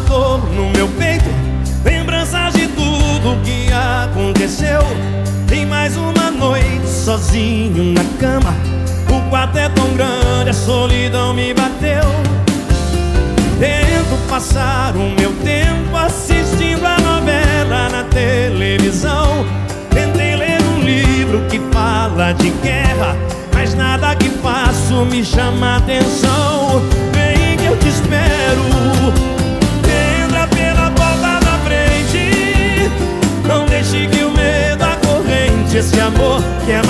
cor no meu peito. Lembranças de tudo que aconteceu. Tem mais uma noite sozinho na cama. O quarto é tão grande, a solidão me bateu. Tento passar o meu tempo assistindo a novela na televisão. Tentei ler um livro que fala de guerra Mas nada que faço me chama atenção.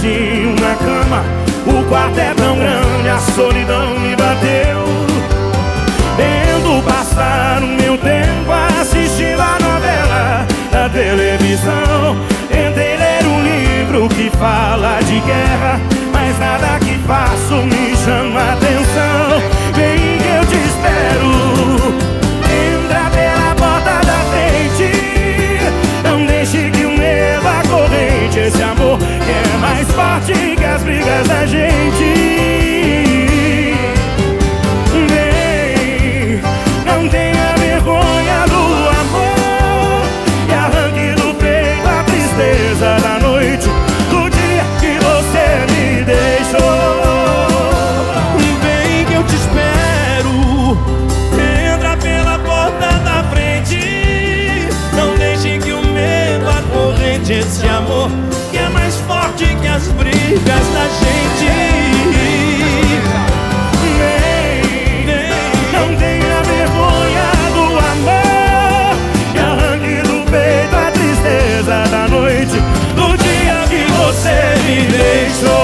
sozinho na cama. O quarto é tão grande, a solidão me bateu. Tendo passar o meu tempo assistindo a novela da televisão. Tentei ler um livro que fala de guerra Mas nada que faço me chama esse amor que é mais forte que as brigas da gente. Nem, nem, não tenha vergonha do amor e arranque do peito a tristeza da noite, do dia que você me deixou.